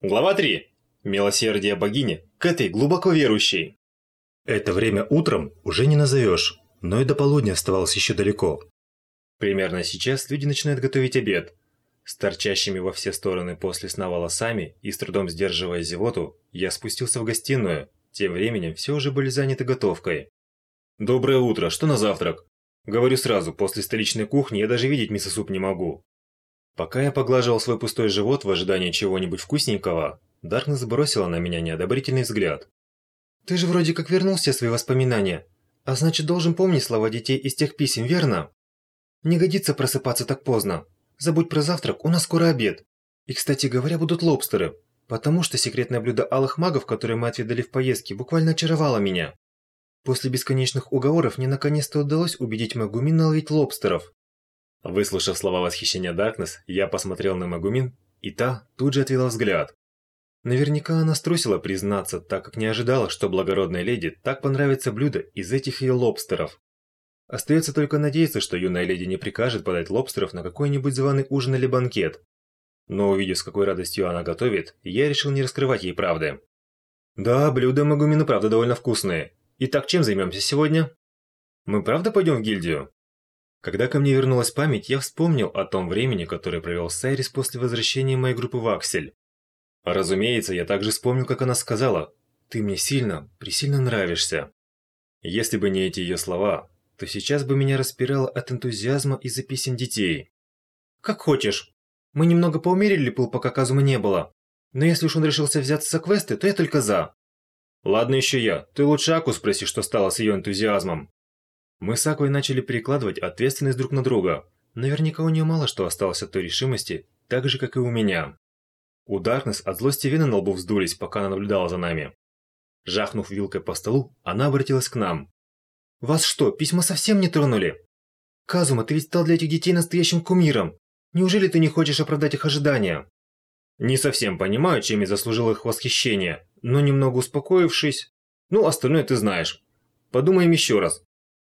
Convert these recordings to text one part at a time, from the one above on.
Глава 3. Милосердие богини к этой глубоко верующей. Это время утром уже не назовешь, но и до полудня оставалось еще далеко. Примерно сейчас люди начинают готовить обед. С торчащими во все стороны после сна волосами и с трудом сдерживая зевоту, я спустился в гостиную. Тем временем все уже были заняты готовкой. «Доброе утро, что на завтрак?» Говорю сразу, после столичной кухни я даже видеть мисо-суп не могу. Пока я поглаживал свой пустой живот в ожидании чего-нибудь вкусненького, Даркнесс бросила на меня неодобрительный взгляд. «Ты же вроде как вернул все свои воспоминания, а значит должен помнить слова детей из тех писем, верно? Не годится просыпаться так поздно. Забудь про завтрак, у нас скоро обед. И, кстати говоря, будут лобстеры, потому что секретное блюдо алых магов, которое мы отведали в поездке, буквально очаровало меня. После бесконечных уговоров мне наконец-то удалось убедить Магумин наловить лобстеров. Выслушав слова восхищения Даркнесс, я посмотрел на Магумин, и та тут же отвела взгляд. Наверняка она струсила признаться, так как не ожидала, что благородной леди так понравится блюдо из этих ее лобстеров. Остается только надеяться, что юная леди не прикажет подать лобстеров на какой-нибудь званый ужин или банкет. Но увидев, с какой радостью она готовит, я решил не раскрывать ей правды. Да, блюда Магумина правда довольно вкусные. Итак, чем займемся сегодня? Мы правда пойдем в гильдию? Когда ко мне вернулась память, я вспомнил о том времени, которое провел Сайрис после возвращения моей группы в Аксель. Разумеется, я также вспомнил, как она сказала «Ты мне сильно, пресильно нравишься». Если бы не эти ее слова, то сейчас бы меня распирало от энтузиазма из-за песен детей. «Как хочешь. Мы немного поумерили пыл, пока Казума не было. Но если уж он решился взяться за квесты, то я только за». «Ладно еще я. Ты лучше Аку спроси, что стало с ее энтузиазмом». Мы с Аквой начали перекладывать ответственность друг на друга. Наверняка у нее мало что осталось от той решимости, так же, как и у меня. У Даркнесс от злости вены на лбу вздулись, пока она наблюдала за нами. Жахнув вилкой по столу, она обратилась к нам. «Вас что, письма совсем не тронули? Казума, ты ведь стал для этих детей настоящим кумиром. Неужели ты не хочешь оправдать их ожидания?» Не совсем понимаю, чем я заслужил их восхищение, но немного успокоившись... Ну, остальное ты знаешь. Подумаем еще раз.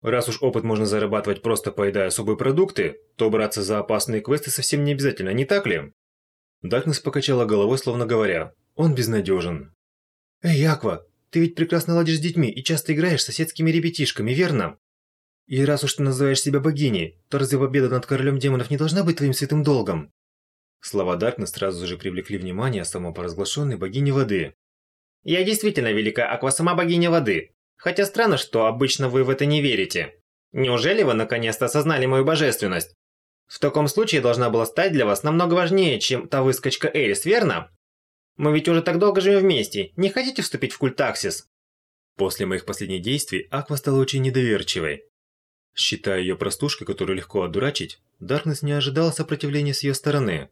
Раз уж опыт можно зарабатывать просто поедая особые продукты, то браться за опасные квесты совсем не обязательно, не так ли? Даркнесс покачала головой, словно говоря, он безнадежен. Эй, Аква, ты ведь прекрасно ладишь с детьми и часто играешь с соседскими ребятишками, верно? И раз уж ты называешь себя богиней, то разве победа над королем демонов не должна быть твоим святым долгом? Слова Даркнесс сразу же привлекли внимание самопоразглашенной богини воды. «Я действительно велика Аква сама богиня воды. Хотя странно, что обычно вы в это не верите. Неужели вы наконец-то осознали мою божественность? В таком случае должна была стать для вас намного важнее, чем та выскочка Элис, верно? Мы ведь уже так долго живем вместе. Не хотите вступить в культ Аксис? После моих последних действий Аква стала очень недоверчивой. Считая ее простушкой, которую легко одурачить, Даркнесс не ожидала сопротивления с ее стороны.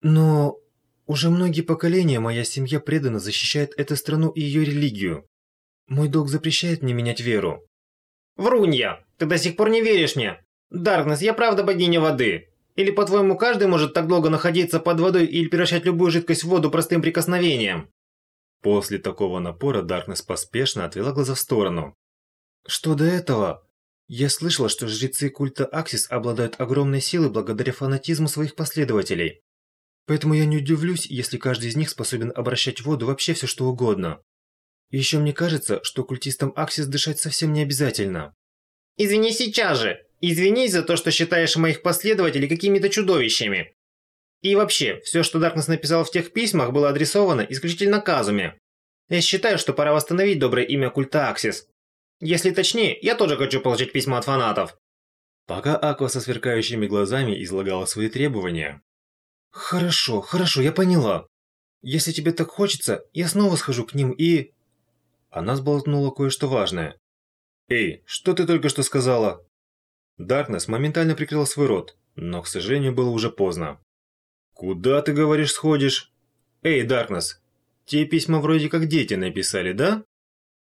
Но уже многие поколения моя семья преданно защищает эту страну и ее религию. Мой долг запрещает мне менять веру. Врунья! Ты до сих пор не веришь мне? Даркнесс, я правда богиня воды? Или, по-твоему, каждый может так долго находиться под водой или превращать любую жидкость в воду простым прикосновением? После такого напора Даркнесс поспешно отвела глаза в сторону. Что до этого? Я слышала, что жрецы культа Аксис обладают огромной силой благодаря фанатизму своих последователей. Поэтому я не удивлюсь, если каждый из них способен обращать в воду вообще все что угодно. Еще мне кажется, что культистам Аксис дышать совсем не обязательно. Извини сейчас же! Извинись за то, что считаешь моих последователей какими-то чудовищами. И вообще, все, что Даркнесс написал в тех письмах, было адресовано исключительно Казуме. Я считаю, что пора восстановить доброе имя культа Аксис. Если точнее, я тоже хочу получить письма от фанатов. Пока Аква со сверкающими глазами излагала свои требования. Хорошо, хорошо, я поняла. Если тебе так хочется, я снова схожу к ним и... Она сболтнула кое-что важное. «Эй, что ты только что сказала?» Даркнесс моментально прикрыл свой рот, но, к сожалению, было уже поздно. «Куда, ты говоришь, сходишь?» «Эй, Даркнесс, те письма вроде как дети написали, да?»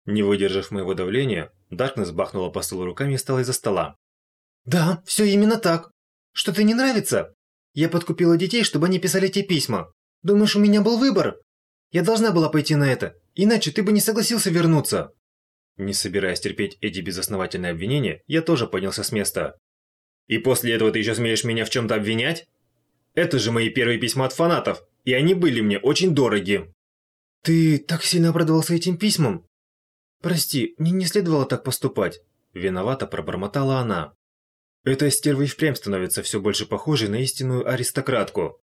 Не выдержав моего давления, Даркнесс бахнула по столу руками и встала из-за стола. «Да, все именно так. Что-то не нравится? Я подкупила детей, чтобы они писали те письма. Думаешь, у меня был выбор? Я должна была пойти на это. Иначе ты бы не согласился вернуться. Не собираясь терпеть эти безосновательные обвинения, я тоже поднялся с места. И после этого ты еще смеешь меня в чем-то обвинять? Это же мои первые письма от фанатов. и они были мне очень дороги. Ты так сильно обрадовался этим письмам? Прости, мне не следовало так поступать. Виновато пробормотала она. Эта стерва и впрямь становится все больше похожей на истинную аристократку.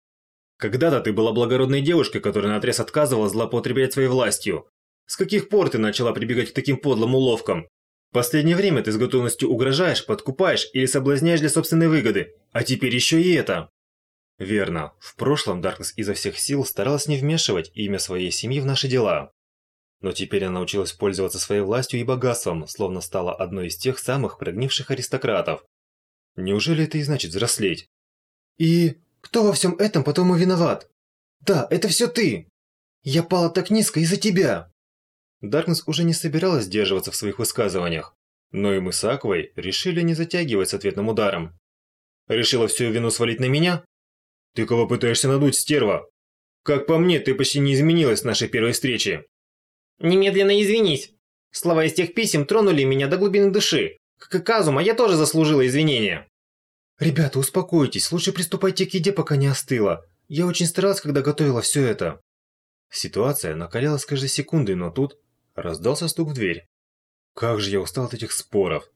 Когда-то ты была благородной девушкой, которая наотрез отказывала злоупотреблять своей властью. С каких пор ты начала прибегать к таким подлым уловкам? В последнее время ты с готовностью угрожаешь, подкупаешь или соблазняешь для собственной выгоды. А теперь еще и это. Верно. В прошлом Даркнесс изо всех сил старалась не вмешивать имя своей семьи в наши дела. Но теперь она научилась пользоваться своей властью и богатством, словно стала одной из тех самых прогнивших аристократов. Неужели это и значит взрослеть? И кто во всем этом потом и виноват? Да, это все ты! Я пала так низко из-за тебя! Даркнесс уже не собиралась сдерживаться в своих высказываниях, но и мы с Аквой решили не затягивать с ответным ударом. Решила всю вину свалить на меня? Ты кого пытаешься надуть, стерва? Как по мне, ты почти не изменилась с нашей первой встречи. Немедленно извинись. Слова из тех писем тронули меня до глубины души. Как и Казума, я тоже заслужила извинения. Ребята, успокойтесь, лучше приступайте к еде, пока не остыло. Я очень старалась, когда готовила все это. Ситуация накалялась каждой секундой, но тут раздался стук в дверь. Как же я устал от этих споров.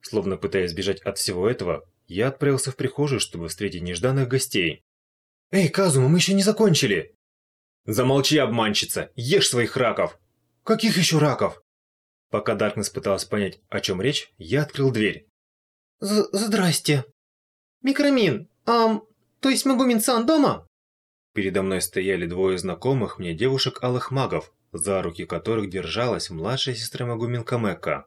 Словно пытаясь сбежать от всего этого, я отправился в прихожую, чтобы встретить нежданных гостей. «Эй, Казума, мы еще не закончили!» «Замолчи, обманщица! Ешь своих раков!» «Каких еще раков?» Пока Даркнесс пыталась понять, о чем речь, я открыл дверь. З «Здрасте!» «Микромин, ам, то есть Магумин-сан дома?» Передо мной стояли двое знакомых мне девушек алых магов, за руки которых держалась младшая сестра Магумин Камека.